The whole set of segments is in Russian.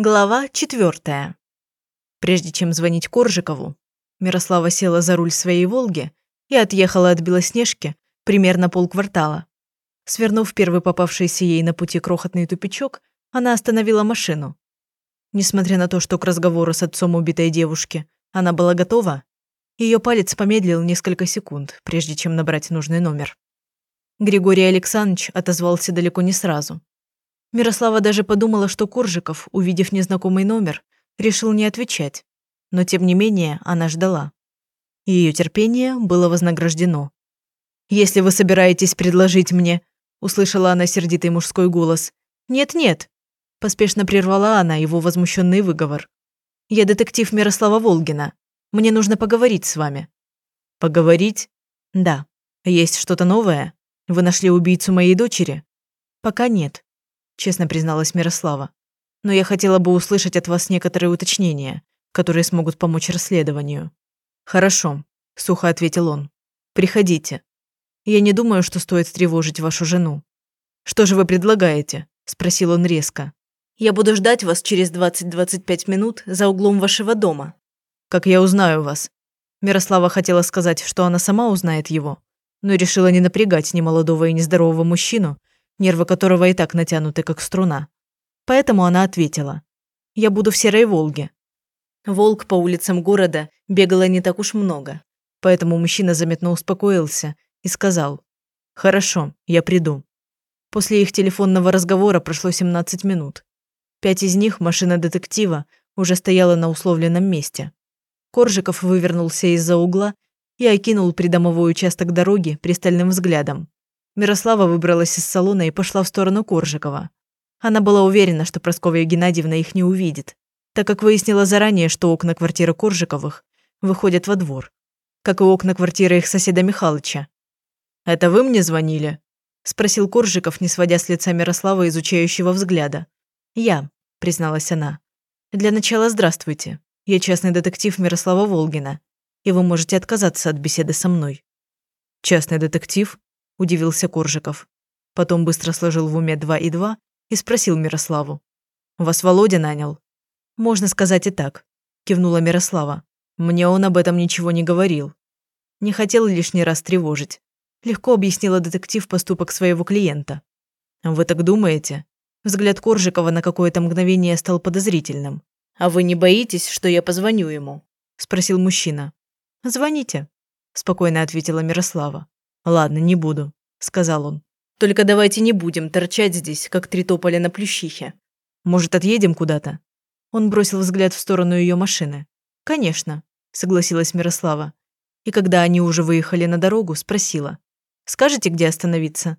Глава четвертая. Прежде чем звонить Коржикову, Мирослава села за руль своей «Волги» и отъехала от Белоснежки примерно полквартала. Свернув первый попавшийся ей на пути крохотный тупичок, она остановила машину. Несмотря на то, что к разговору с отцом убитой девушки она была готова, ее палец помедлил несколько секунд, прежде чем набрать нужный номер. Григорий Александрович отозвался далеко не сразу. Мирослава даже подумала, что Коржиков, увидев незнакомый номер, решил не отвечать. Но тем не менее она ждала. Ее терпение было вознаграждено. «Если вы собираетесь предложить мне...» – услышала она сердитый мужской голос. «Нет-нет», – поспешно прервала она его возмущенный выговор. «Я детектив Мирослава Волгина. Мне нужно поговорить с вами». «Поговорить?» «Да. Есть что-то новое? Вы нашли убийцу моей дочери?» «Пока нет честно призналась Мирослава. Но я хотела бы услышать от вас некоторые уточнения, которые смогут помочь расследованию. Хорошо, сухо ответил он. Приходите. Я не думаю, что стоит тревожить вашу жену. Что же вы предлагаете? спросил он резко. Я буду ждать вас через 20-25 минут за углом вашего дома. Как я узнаю вас? Мирослава хотела сказать, что она сама узнает его, но решила не напрягать ни молодого и нездорового мужчину, нервы которого и так натянуты, как струна. Поэтому она ответила. «Я буду в Серой Волге». Волк по улицам города бегало не так уж много, поэтому мужчина заметно успокоился и сказал «Хорошо, я приду». После их телефонного разговора прошло 17 минут. Пять из них машина детектива уже стояла на условленном месте. Коржиков вывернулся из-за угла и окинул придомовой участок дороги пристальным взглядом. Мирослава выбралась из салона и пошла в сторону Коржикова. Она была уверена, что Прасковья Геннадьевна их не увидит, так как выяснила заранее, что окна квартиры Коржиковых выходят во двор, как и окна квартиры их соседа Михалыча. «Это вы мне звонили?» – спросил Коржиков, не сводя с лица Мирослава изучающего взгляда. «Я», – призналась она. «Для начала здравствуйте. Я частный детектив Мирослава Волгина, и вы можете отказаться от беседы со мной». «Частный детектив?» – удивился Коржиков. Потом быстро сложил в уме два и два и спросил Мирославу. «Вас Володя нанял?» «Можно сказать и так», – кивнула Мирослава. «Мне он об этом ничего не говорил. Не хотел лишний раз тревожить. Легко объяснила детектив поступок своего клиента. «Вы так думаете?» Взгляд Коржикова на какое-то мгновение стал подозрительным. «А вы не боитесь, что я позвоню ему?» – спросил мужчина. «Звоните», – спокойно ответила Мирослава. «Ладно, не буду», – сказал он. «Только давайте не будем торчать здесь, как три тополя на плющихе. Может, отъедем куда-то?» Он бросил взгляд в сторону ее машины. «Конечно», – согласилась Мирослава. И когда они уже выехали на дорогу, спросила. «Скажете, где остановиться?»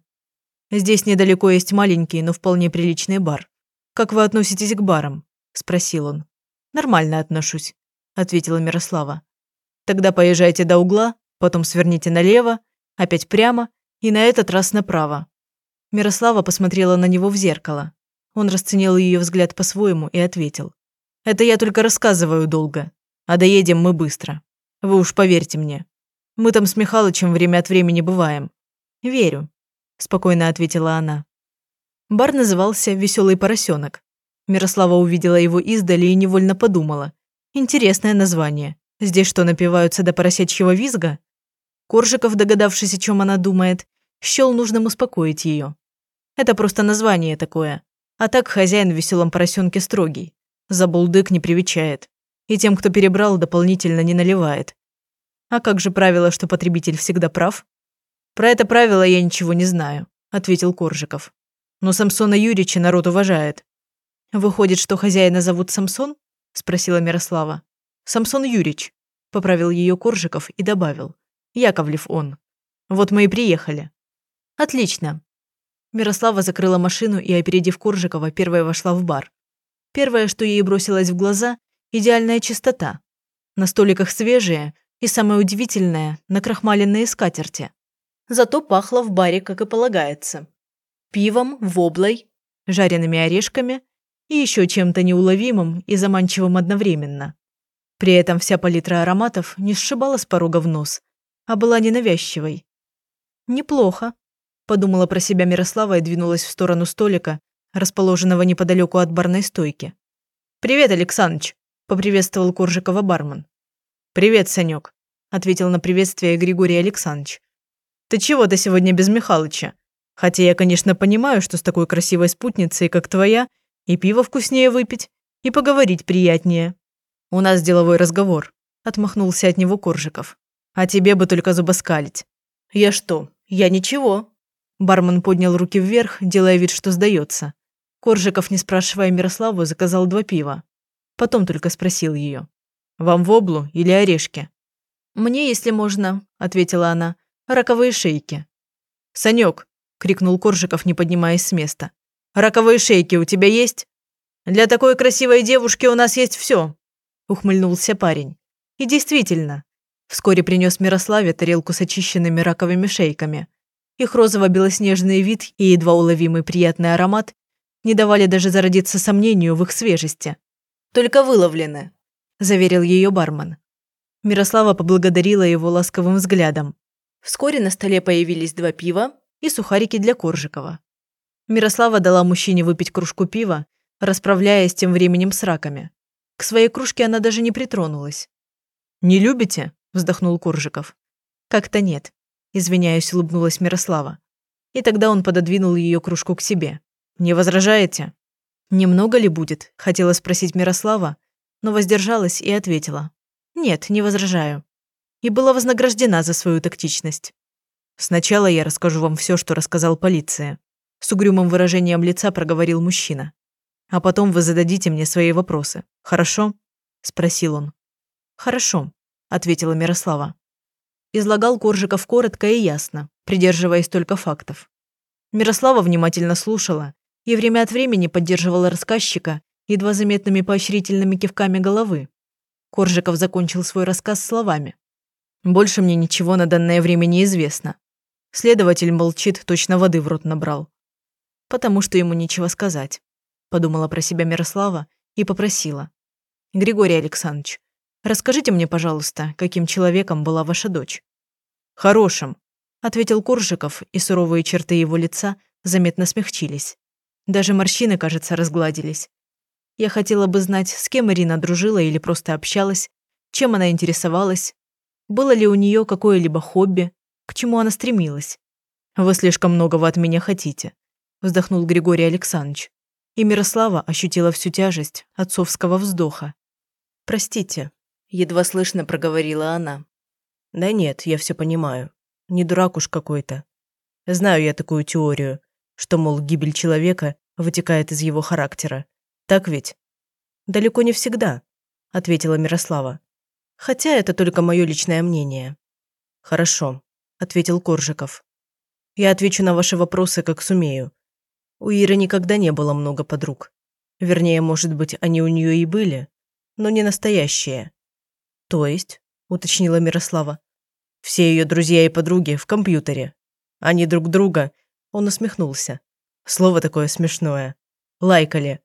«Здесь недалеко есть маленький, но вполне приличный бар. Как вы относитесь к барам?» – спросил он. «Нормально отношусь», – ответила Мирослава. «Тогда поезжайте до угла, потом сверните налево, опять прямо и на этот раз направо. Мирослава посмотрела на него в зеркало. Он расценил ее взгляд по-своему и ответил. «Это я только рассказываю долго, а доедем мы быстро. Вы уж поверьте мне. Мы там с Михалычем время от времени бываем». «Верю», – спокойно ответила она. Бар назывался «Веселый поросенок». Мирослава увидела его издали и невольно подумала. Интересное название. Здесь что, напиваются до поросячьего визга? Коржиков, догадавшись, о чем она думает, счел нужным успокоить ее. Это просто название такое. А так хозяин в веселом поросенке строгий. За булдык не привечает. И тем, кто перебрал, дополнительно не наливает. А как же правило, что потребитель всегда прав? Про это правило я ничего не знаю, ответил Коржиков. Но Самсона Юрьевича народ уважает. Выходит, что хозяина зовут Самсон? спросила Мирослава. Самсон Юрьевич, поправил ее Коржиков и добавил. Яковлев он. Вот мы и приехали. Отлично. Мирослава закрыла машину и, опередив Коржикова, первая вошла в бар. Первое, что ей бросилось в глаза – идеальная чистота. На столиках свежие и, самое удивительное, накрахмаленные скатерти. Зато пахло в баре, как и полагается. Пивом, воблой, жареными орешками и еще чем-то неуловимым и заманчивым одновременно. При этом вся палитра ароматов не сшибала с порога в нос, а была ненавязчивой. «Неплохо», – подумала про себя Мирослава и двинулась в сторону столика, расположенного неподалеку от барной стойки. «Привет, Александрович», – поприветствовал Коржикова бармен. «Привет, Санек», – ответил на приветствие Григорий Александрович. «Ты чего ты сегодня без Михалыча? Хотя я, конечно, понимаю, что с такой красивой спутницей, как твоя, и пиво вкуснее выпить, и поговорить приятнее. У нас деловой разговор», – отмахнулся от него Коржиков. «А тебе бы только зубоскалить». «Я что? Я ничего». Бармен поднял руки вверх, делая вид, что сдается. Коржиков, не спрашивая Мирославу, заказал два пива. Потом только спросил ее. «Вам в облу или орешки?» «Мне, если можно», – ответила она. «Раковые шейки». «Санек!» – крикнул Коржиков, не поднимаясь с места. «Раковые шейки у тебя есть?» «Для такой красивой девушки у нас есть все», – ухмыльнулся парень. И действительно, вскоре принес Мирославе тарелку с очищенными раковыми шейками. Их розово-белоснежный вид и едва уловимый приятный аромат не давали даже зародиться сомнению в их свежести. «Только выловлены», – заверил ее бармен. Мирослава поблагодарила его ласковым взглядом. Вскоре на столе появились два пива и сухарики для Коржикова. Мирослава дала мужчине выпить кружку пива, расправляясь тем временем с раками. К своей кружке она даже не притронулась. «Не любите?» – вздохнул Коржиков. «Как-то нет», – извиняюсь, улыбнулась Мирослава. И тогда он пододвинул ее кружку к себе. «Не возражаете?» «Немного ли будет?» – хотела спросить Мирослава, но воздержалась и ответила. «Нет, не возражаю». И была вознаграждена за свою тактичность. «Сначала я расскажу вам все, что рассказал полиция», – с угрюмым выражением лица проговорил мужчина. «А потом вы зададите мне свои вопросы. Хорошо?» – спросил он. «Хорошо», – ответила Мирослава. Излагал Коржиков коротко и ясно, придерживаясь только фактов. Мирослава внимательно слушала, и время от времени поддерживала рассказчика едва заметными поощрительными кивками головы. Коржиков закончил свой рассказ словами. «Больше мне ничего на данное время не известно. Следователь молчит, точно воды в рот набрал. Потому что ему нечего сказать», – подумала про себя Мирослава и попросила. «Григорий Александрович, расскажите мне, пожалуйста, каким человеком была ваша дочь?» «Хорошим», – ответил Коржиков, и суровые черты его лица заметно смягчились. Даже морщины, кажется, разгладились. Я хотела бы знать, с кем Ирина дружила или просто общалась, чем она интересовалась, было ли у нее какое-либо хобби, к чему она стремилась. «Вы слишком многого от меня хотите», – вздохнул Григорий Александрович. И Мирослава ощутила всю тяжесть отцовского вздоха. «Простите», – едва слышно проговорила она. «Да нет, я все понимаю. Не дурак уж какой-то. Знаю я такую теорию, что, мол, гибель человека вытекает из его характера. Так ведь? Далеко не всегда, ответила Мирослава. Хотя это только мое личное мнение. Хорошо, ответил Коржиков. Я отвечу на ваши вопросы, как сумею. У Иры никогда не было много подруг. Вернее, может быть, они у нее и были, но не настоящие. То есть, уточнила Мирослава, все ее друзья и подруги в компьютере. Они друг друга он усмехнулся. Слово такое смешное. Лайкали.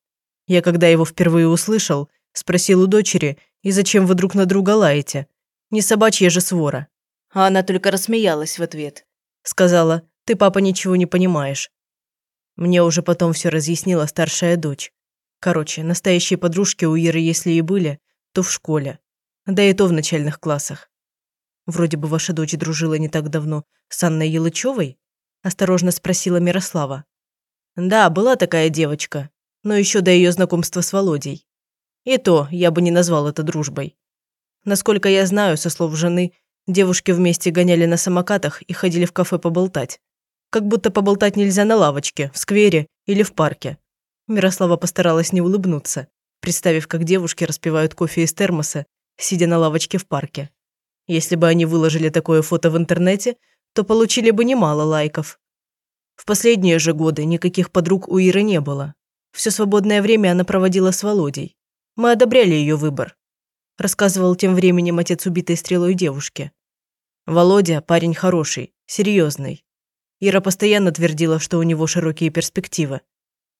Я когда его впервые услышал, спросил у дочери, и зачем вы друг на друга лаете? Не собачья же свора. А она только рассмеялась в ответ. Сказала, ты, папа, ничего не понимаешь. Мне уже потом все разъяснила старшая дочь. Короче, настоящие подружки у Иры, если и были, то в школе. Да и то в начальных классах. Вроде бы ваша дочь дружила не так давно с Анной Елычевой, осторожно спросила Мирослава. Да, была такая девочка, но еще до ее знакомства с Володей. И то я бы не назвал это дружбой. Насколько я знаю, со слов жены, девушки вместе гоняли на самокатах и ходили в кафе поболтать. Как будто поболтать нельзя на лавочке, в сквере или в парке. Мирослава постаралась не улыбнуться, представив, как девушки распивают кофе из термоса, сидя на лавочке в парке. Если бы они выложили такое фото в интернете, то получили бы немало лайков. В последние же годы никаких подруг у Иры не было. Все свободное время она проводила с Володей. Мы одобряли ее выбор. Рассказывал тем временем отец убитой стрелой девушки. Володя – парень хороший, серьезный. Ира постоянно твердила, что у него широкие перспективы.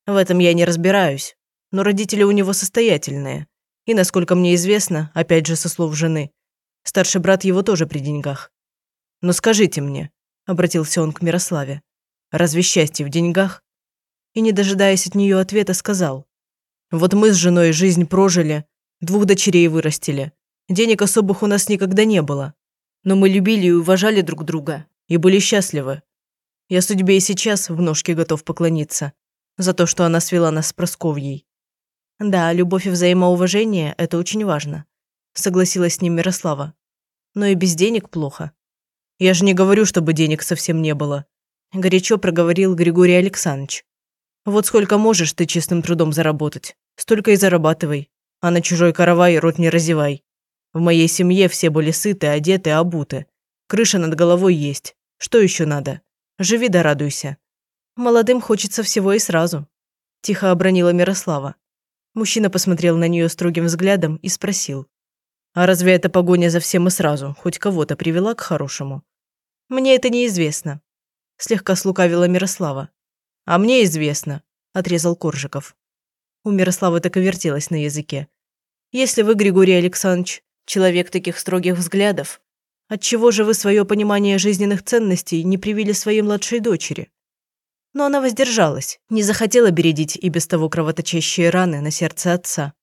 В этом я не разбираюсь, но родители у него состоятельные. И, насколько мне известно, опять же со слов жены, старший брат его тоже при деньгах. «Но скажите мне», – обратился он к Мирославе, – «разве счастье в деньгах?» И, не дожидаясь от нее ответа, сказал, Вот мы с женой жизнь прожили, двух дочерей вырастили. Денег особых у нас никогда не было. Но мы любили и уважали друг друга, и были счастливы. Я судьбе и сейчас в ножки готов поклониться за то, что она свела нас с Просковьей. Да, любовь и взаимоуважение – это очень важно, согласилась с ним Мирослава. Но и без денег плохо. Я же не говорю, чтобы денег совсем не было. Горячо проговорил Григорий Александрович. Вот сколько можешь ты честным трудом заработать, столько и зарабатывай, а на чужой каравай рот не разевай. В моей семье все были сыты, одеты, обуты. Крыша над головой есть. Что еще надо? Живи да радуйся. Молодым хочется всего и сразу. Тихо обронила Мирослава. Мужчина посмотрел на нее строгим взглядом и спросил. «А разве эта погоня за всем и сразу хоть кого-то привела к хорошему?» «Мне это неизвестно», – слегка слукавила Мирослава. «А мне известно», – отрезал Коржиков. У Мирославы так и вертелось на языке. «Если вы, Григорий Александрович, человек таких строгих взглядов, отчего же вы свое понимание жизненных ценностей не привили своей младшей дочери?» Но она воздержалась, не захотела бередить и без того кровоточащие раны на сердце отца.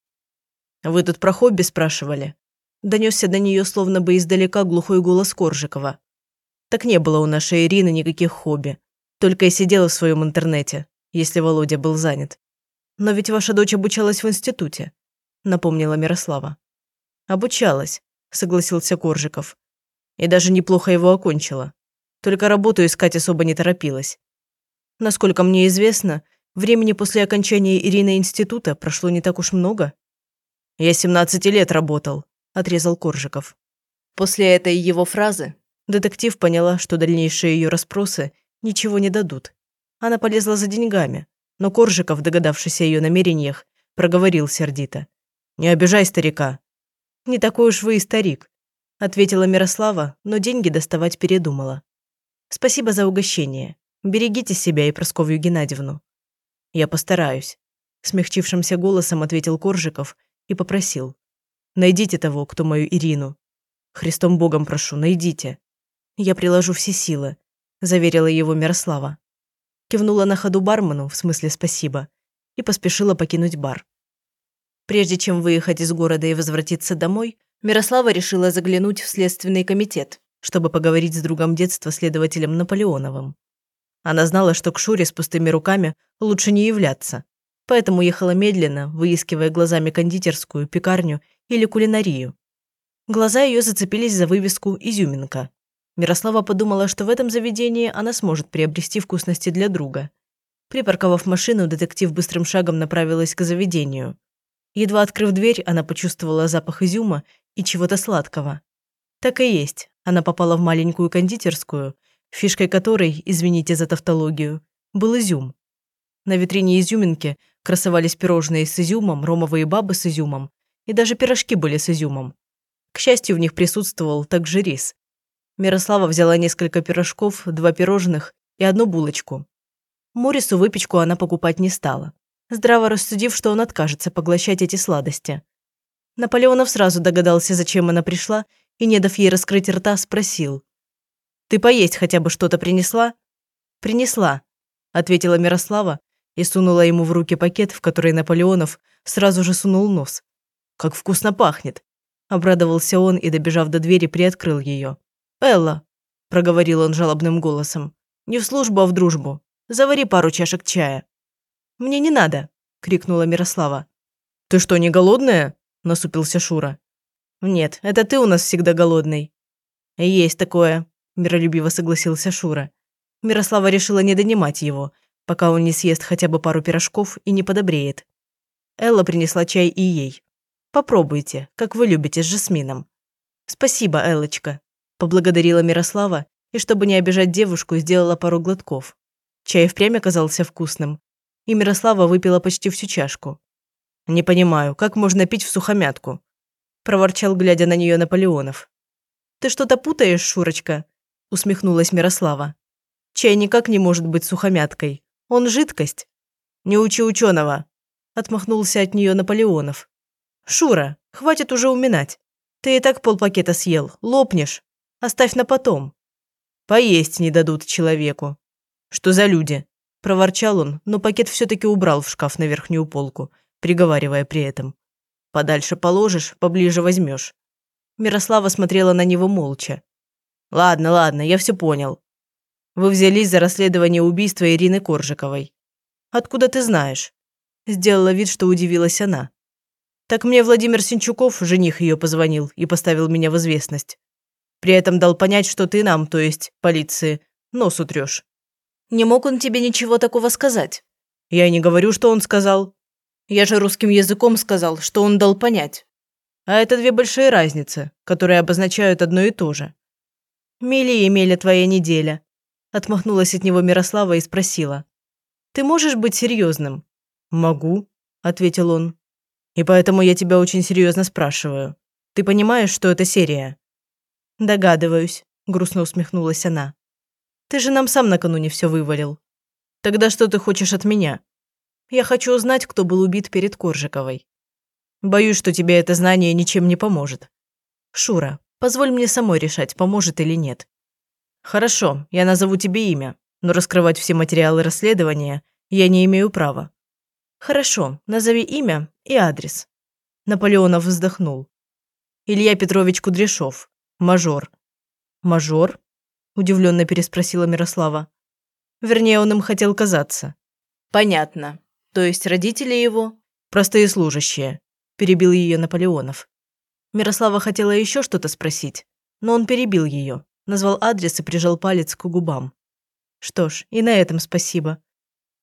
«Вы тут про хобби спрашивали?» Донесся до нее словно бы издалека глухой голос Коржикова. Так не было у нашей Ирины никаких хобби. Только и сидела в своем интернете, если Володя был занят. Но ведь ваша дочь обучалась в институте, напомнила Мирослава. Обучалась, согласился Коржиков. И даже неплохо его окончила. Только работу искать особо не торопилась. Насколько мне известно, времени после окончания Ирины института прошло не так уж много. Я 17 лет работал, отрезал Коржиков. После этой его фразы детектив поняла, что дальнейшие ее расспросы ничего не дадут. Она полезла за деньгами, но Коржиков, догадавшись о ее намерениях, проговорил сердито. «Не обижай старика». «Не такой уж вы и старик», – ответила Мирослава, но деньги доставать передумала. «Спасибо за угощение. Берегите себя и Просковью Геннадьевну». «Я постараюсь», – смягчившимся голосом ответил Коржиков и попросил. Найдите того, кто мою Ирину. Христом Богом прошу, найдите. Я приложу все силы, заверила его Мирослава. Кивнула на ходу бармену, в смысле спасибо, и поспешила покинуть бар. Прежде чем выехать из города и возвратиться домой, Мирослава решила заглянуть в следственный комитет, чтобы поговорить с другом детства, следователем Наполеоновым. Она знала, что к Шуре с пустыми руками лучше не являться, поэтому ехала медленно, выискивая глазами кондитерскую, пекарню или кулинарию. Глаза ее зацепились за вывеску «Изюминка». Мирослава подумала, что в этом заведении она сможет приобрести вкусности для друга. Припарковав машину, детектив быстрым шагом направилась к заведению. Едва открыв дверь, она почувствовала запах изюма и чего-то сладкого. Так и есть, она попала в маленькую кондитерскую, фишкой которой, извините за тавтологию, был изюм. На витрине изюминки красовались пирожные с изюмом, ромовые бабы с изюмом, и даже пирожки были с изюмом. К счастью, в них присутствовал также рис. Мирослава взяла несколько пирожков, два пирожных и одну булочку. Морису выпечку она покупать не стала, здраво рассудив, что он откажется поглощать эти сладости. Наполеонов сразу догадался, зачем она пришла, и, не дав ей раскрыть рта, спросил. «Ты поесть хотя бы что-то принесла?» «Принесла», – ответила Мирослава и сунула ему в руки пакет, в который Наполеонов сразу же сунул нос. Как вкусно пахнет!» Обрадовался он и, добежав до двери, приоткрыл ее. «Элла!» – проговорил он жалобным голосом. «Не в службу, а в дружбу. Завари пару чашек чая». «Мне не надо!» – крикнула Мирослава. «Ты что, не голодная?» – насупился Шура. «Нет, это ты у нас всегда голодный». «Есть такое», – миролюбиво согласился Шура. Мирослава решила не донимать его, пока он не съест хотя бы пару пирожков и не подобреет. Элла принесла чай и ей. Попробуйте, как вы любите с жасмином». «Спасибо, Элочка», – поблагодарила Мирослава и, чтобы не обижать девушку, сделала пару глотков. Чай впрямь оказался вкусным, и Мирослава выпила почти всю чашку. «Не понимаю, как можно пить в сухомятку?» – проворчал, глядя на нее Наполеонов. «Ты что-то путаешь, Шурочка?» – усмехнулась Мирослава. «Чай никак не может быть сухомяткой. Он жидкость». «Не учи ученого!» – отмахнулся от нее Наполеонов. «Шура, хватит уже уминать. Ты и так полпакета съел, лопнешь. Оставь на потом». «Поесть не дадут человеку». «Что за люди?» – проворчал он, но пакет все-таки убрал в шкаф на верхнюю полку, приговаривая при этом. «Подальше положишь, поближе возьмешь». Мирослава смотрела на него молча. «Ладно, ладно, я все понял. Вы взялись за расследование убийства Ирины Коржиковой. Откуда ты знаешь?» Сделала вид, что удивилась она. «Так мне Владимир Синчуков, жених ее, позвонил и поставил меня в известность. При этом дал понять, что ты нам, то есть полиции, нос утрешь. Не мог он тебе ничего такого сказать? Я не говорю, что он сказал. Я же русским языком сказал, что он дал понять. А это две большие разницы, которые обозначают одно и то же. «Мели, Емеля, твоя неделя», – отмахнулась от него Мирослава и спросила. «Ты можешь быть серьезным?» «Могу», – ответил он. «И поэтому я тебя очень серьезно спрашиваю. Ты понимаешь, что это серия?» «Догадываюсь», – грустно усмехнулась она. «Ты же нам сам накануне все вывалил. Тогда что ты хочешь от меня? Я хочу узнать, кто был убит перед Коржиковой. Боюсь, что тебе это знание ничем не поможет. Шура, позволь мне самой решать, поможет или нет. Хорошо, я назову тебе имя, но раскрывать все материалы расследования я не имею права. Хорошо, назови имя и адрес. Наполеонов вздохнул. Илья Петрович Кудряшов, Мажор. Мажор? Удивленно переспросила Мирослава. Вернее, он им хотел казаться. Понятно. То есть родители его простые служащие, перебил ее Наполеонов. Мирослава хотела еще что-то спросить, но он перебил ее, назвал адрес и прижал палец к губам. Что ж, и на этом спасибо.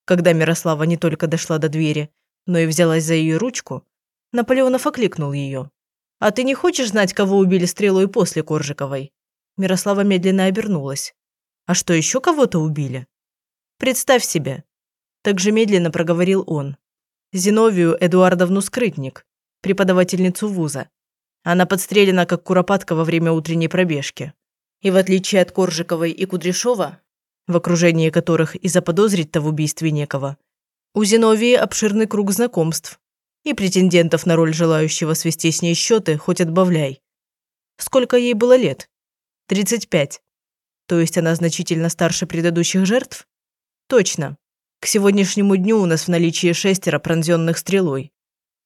Когда Мирослава не только дошла до двери, но и взялась за ее ручку, Наполеонов окликнул ее. «А ты не хочешь знать, кого убили стрелой после Коржиковой?» Мирослава медленно обернулась. «А что, еще кого-то убили?» «Представь себе!» Так же медленно проговорил он. Зиновию Эдуардовну Скрытник, преподавательницу вуза. Она подстрелена, как куропатка во время утренней пробежки. И в отличие от Коржиковой и Кудряшова, в окружении которых и заподозрить-то в убийстве некого, у Зиновии обширный круг знакомств, и претендентов на роль желающего свести с ней счеты хоть отбавляй. Сколько ей было лет? 35. То есть она значительно старше предыдущих жертв? Точно. К сегодняшнему дню у нас в наличии шестеро пронзенных стрелой.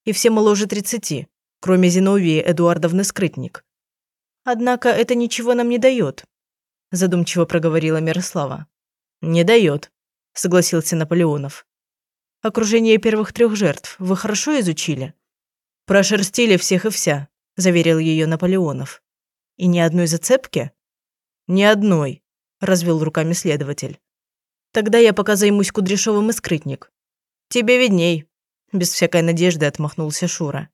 И все моложе 30, кроме Зиновии Эдуардовны Скрытник. Однако это ничего нам не дает, задумчиво проговорила Мирослава. Не дает, согласился Наполеонов. Окружение первых трех жертв вы хорошо изучили?» «Прошерстили всех и вся», – заверил ее Наполеонов. «И ни одной зацепки?» «Ни одной», – развел руками следователь. «Тогда я пока займусь Кудряшовым и скрытник». «Тебе видней», – без всякой надежды отмахнулся Шура.